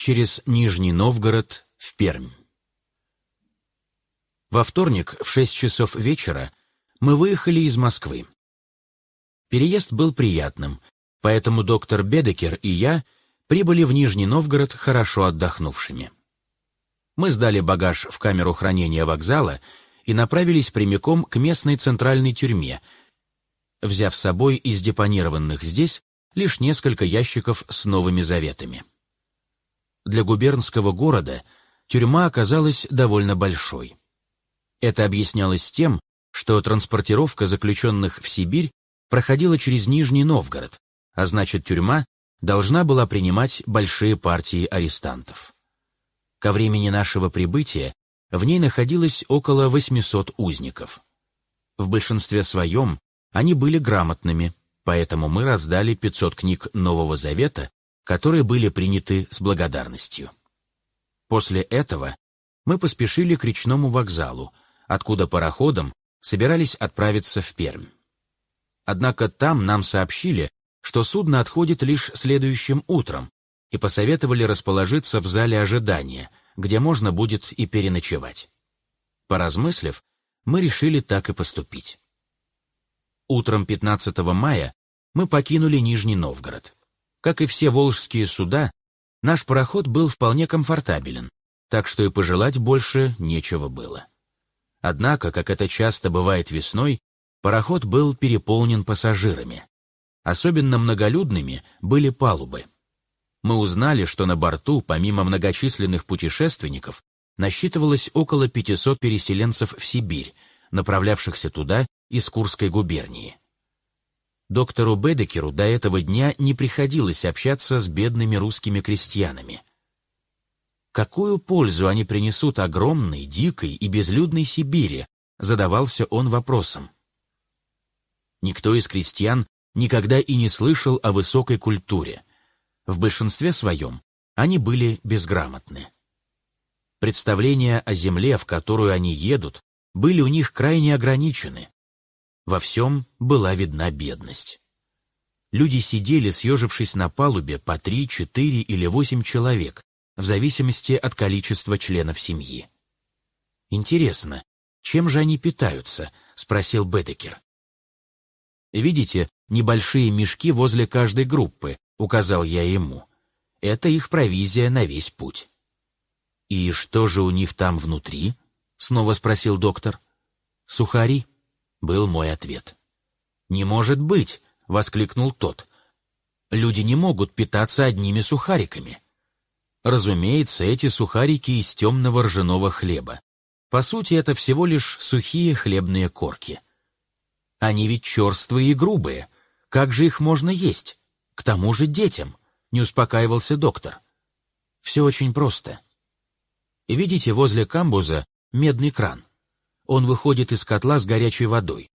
через Нижний Новгород в Пермь. Во вторник в 6 часов вечера мы выехали из Москвы. Переезд был приятным, поэтому доктор Бедекер и я прибыли в Нижний Новгород хорошо отдохнувшими. Мы сдали багаж в камеру хранения вокзала и направились прямиком к местной центральной тюрьме, взяв с собой из депонированных здесь лишь несколько ящиков с новыми заветами. Для губернского города тюрьма оказалась довольно большой. Это объяснялось тем, что транспортировка заключенных в Сибирь проходила через Нижний Новгород, а значит тюрьма должна была принимать большие партии арестантов. Ко времени нашего прибытия в ней находилось около 800 узников. В большинстве своем они были грамотными, поэтому мы раздали 500 книг Нового Завета, которые были приняты с благодарностью. После этого мы поспешили к речному вокзалу, откуда пароходом собирались отправиться в Пермь. Однако там нам сообщили, что судно отходит лишь следующим утром, и посоветовали расположиться в зале ожидания, где можно будет и переночевать. Поразмыслив, мы решили так и поступить. Утром 15 мая мы покинули Нижний Новгород. Как и все волжские суда, наш пароход был вполне комфортабелен, так что и пожелать больше нечего было. Однако, как это часто бывает весной, пароход был переполнен пассажирами. Особенно многолюдными были палубы. Мы узнали, что на борту, помимо многочисленных путешественников, насчитывалось около 500 переселенцев в Сибирь, направлявшихся туда из Курской губернии. Доктору Бедекеру до этого дня не приходилось общаться с бедными русскими крестьянами. Какую пользу они принесут огромной, дикой и безлюдной Сибири, задавался он вопросом. Никто из крестьян никогда и не слышал о высокой культуре. В большинстве своем они были безграмотны. Представления о земле, в которую они едут, были у них крайне ограничены. Во всем была видна бедность. Люди сидели, съежившись на палубе, по три, четыре или восемь человек, в зависимости от количества членов семьи. «Интересно, чем же они питаются?» — спросил Бедекер. «Видите, небольшие мешки возле каждой группы», — указал я ему. «Это их провизия на весь путь». «И что же у них там внутри?» — снова спросил доктор. «Сухари», — был мой ответ. «Не может быть!» — воскликнул тот. «Люди не могут питаться одними сухариками». Разумеется, эти сухарики из темного ржаного хлеба. По сути, это всего лишь сухие хлебные корки. Они ведь черствые и грубые. Как же их можно есть? К тому же детям, не успокаивался доктор. Все очень просто. Видите, возле камбуза медный кран. Он выходит из котла с горячей водой.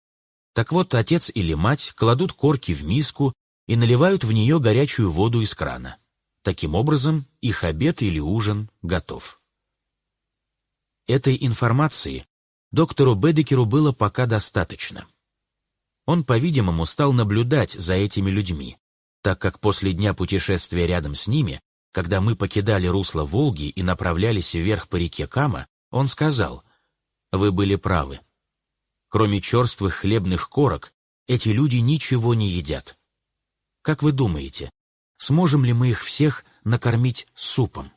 Так вот, отец или мать кладут корки в миску и наливают в нее горячую воду из крана. Таким образом, их обед или ужин готов. Этой информации доктору Бедекеру было пока достаточно. Он, по-видимому, стал наблюдать за этими людьми, так как после дня путешествия рядом с ними, когда мы покидали русло Волги и направлялись вверх по реке Кама, он сказал, «Вы были правы. Кроме черствых хлебных корок, эти люди ничего не едят. Как вы думаете, сможем ли мы их всех накормить супом?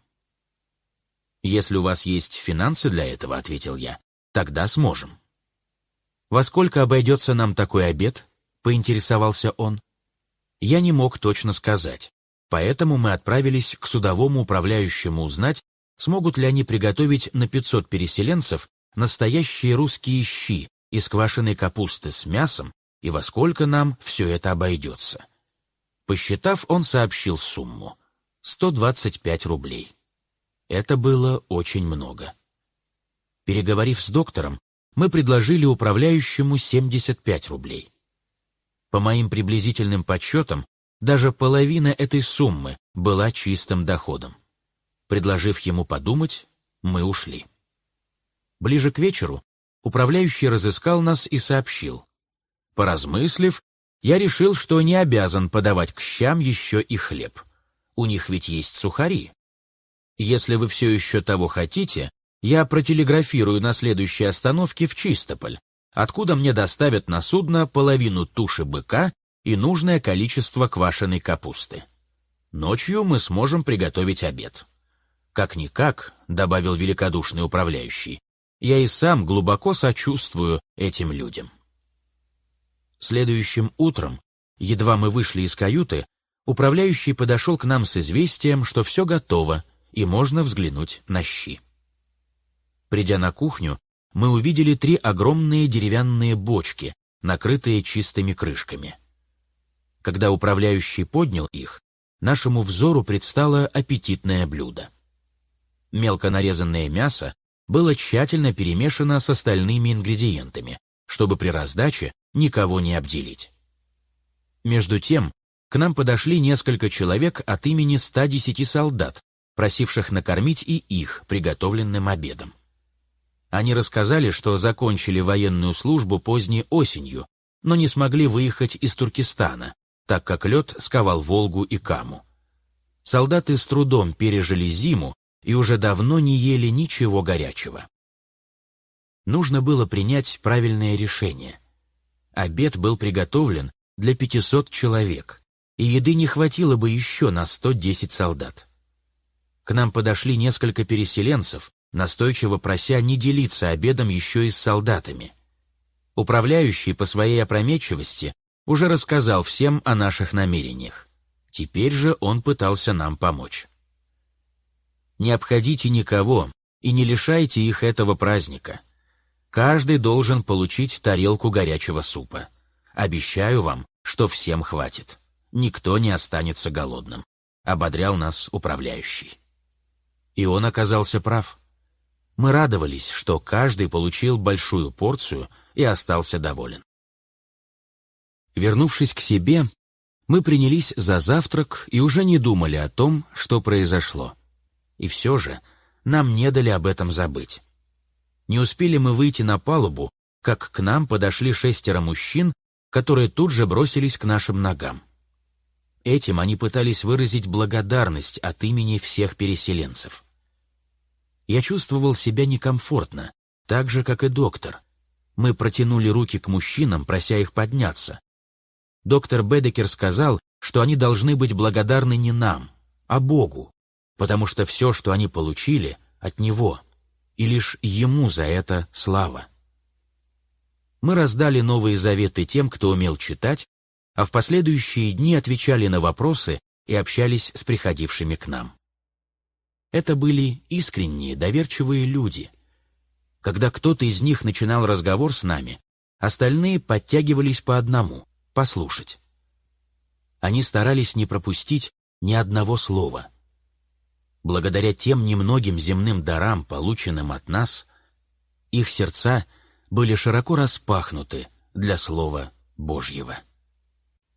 «Если у вас есть финансы для этого», — ответил я, — «тогда сможем». «Во сколько обойдется нам такой обед?» — поинтересовался он. Я не мог точно сказать, поэтому мы отправились к судовому управляющему узнать, смогут ли они приготовить на 500 переселенцев настоящие русские щи из квашеной капусты с мясом и во сколько нам все это обойдется. Посчитав, он сообщил сумму — 125 рублей. Это было очень много. Переговорив с доктором, мы предложили управляющему 75 рублей. По моим приблизительным подсчетам, даже половина этой суммы была чистым доходом. Предложив ему подумать, мы ушли. Ближе к вечеру управляющий разыскал нас и сообщил. Поразмыслив, я решил, что не обязан подавать к щам еще и хлеб. У них ведь есть сухари. Если вы все еще того хотите, я протелеграфирую на следующей остановке в Чистополь, откуда мне доставят на судно половину туши быка и нужное количество квашеной капусты. Ночью мы сможем приготовить обед. Как-никак, — добавил великодушный управляющий, — я и сам глубоко сочувствую этим людям. Следующим утром, едва мы вышли из каюты, управляющий подошел к нам с известием, что все готово, и можно взглянуть на щи. Придя на кухню, мы увидели три огромные деревянные бочки, накрытые чистыми крышками. Когда управляющий поднял их, нашему взору предстало аппетитное блюдо. Мелко нарезанное мясо было тщательно перемешано с остальными ингредиентами, чтобы при раздаче никого не обделить. Между тем, к нам подошли несколько человек от имени 110 солдат, просивших накормить и их приготовленным обедом. Они рассказали, что закончили военную службу поздней осенью, но не смогли выехать из Туркестана, так как лед сковал Волгу и Каму. Солдаты с трудом пережили зиму и уже давно не ели ничего горячего. Нужно было принять правильное решение. Обед был приготовлен для 500 человек, и еды не хватило бы еще на 110 солдат. К нам подошли несколько переселенцев, настойчиво прося не делиться обедом еще и с солдатами. Управляющий по своей опрометчивости уже рассказал всем о наших намерениях. Теперь же он пытался нам помочь. Не обходите никого и не лишайте их этого праздника. Каждый должен получить тарелку горячего супа. Обещаю вам, что всем хватит. Никто не останется голодным. Ободрял нас управляющий. И он оказался прав. Мы радовались, что каждый получил большую порцию и остался доволен. Вернувшись к себе, мы принялись за завтрак и уже не думали о том, что произошло. И все же нам не дали об этом забыть. Не успели мы выйти на палубу, как к нам подошли шестеро мужчин, которые тут же бросились к нашим ногам. Этим они пытались выразить благодарность от имени всех переселенцев. Я чувствовал себя некомфортно, так же, как и доктор. Мы протянули руки к мужчинам, прося их подняться. Доктор Бедекер сказал, что они должны быть благодарны не нам, а Богу, потому что все, что они получили, от Него, и лишь Ему за это слава. Мы раздали Новые Заветы тем, кто умел читать, а в последующие дни отвечали на вопросы и общались с приходившими к нам. Это были искренние, доверчивые люди. Когда кто-то из них начинал разговор с нами, остальные подтягивались по одному, послушать. Они старались не пропустить ни одного слова. Благодаря тем немногим земным дарам, полученным от нас, их сердца были широко распахнуты для Слова Божьего.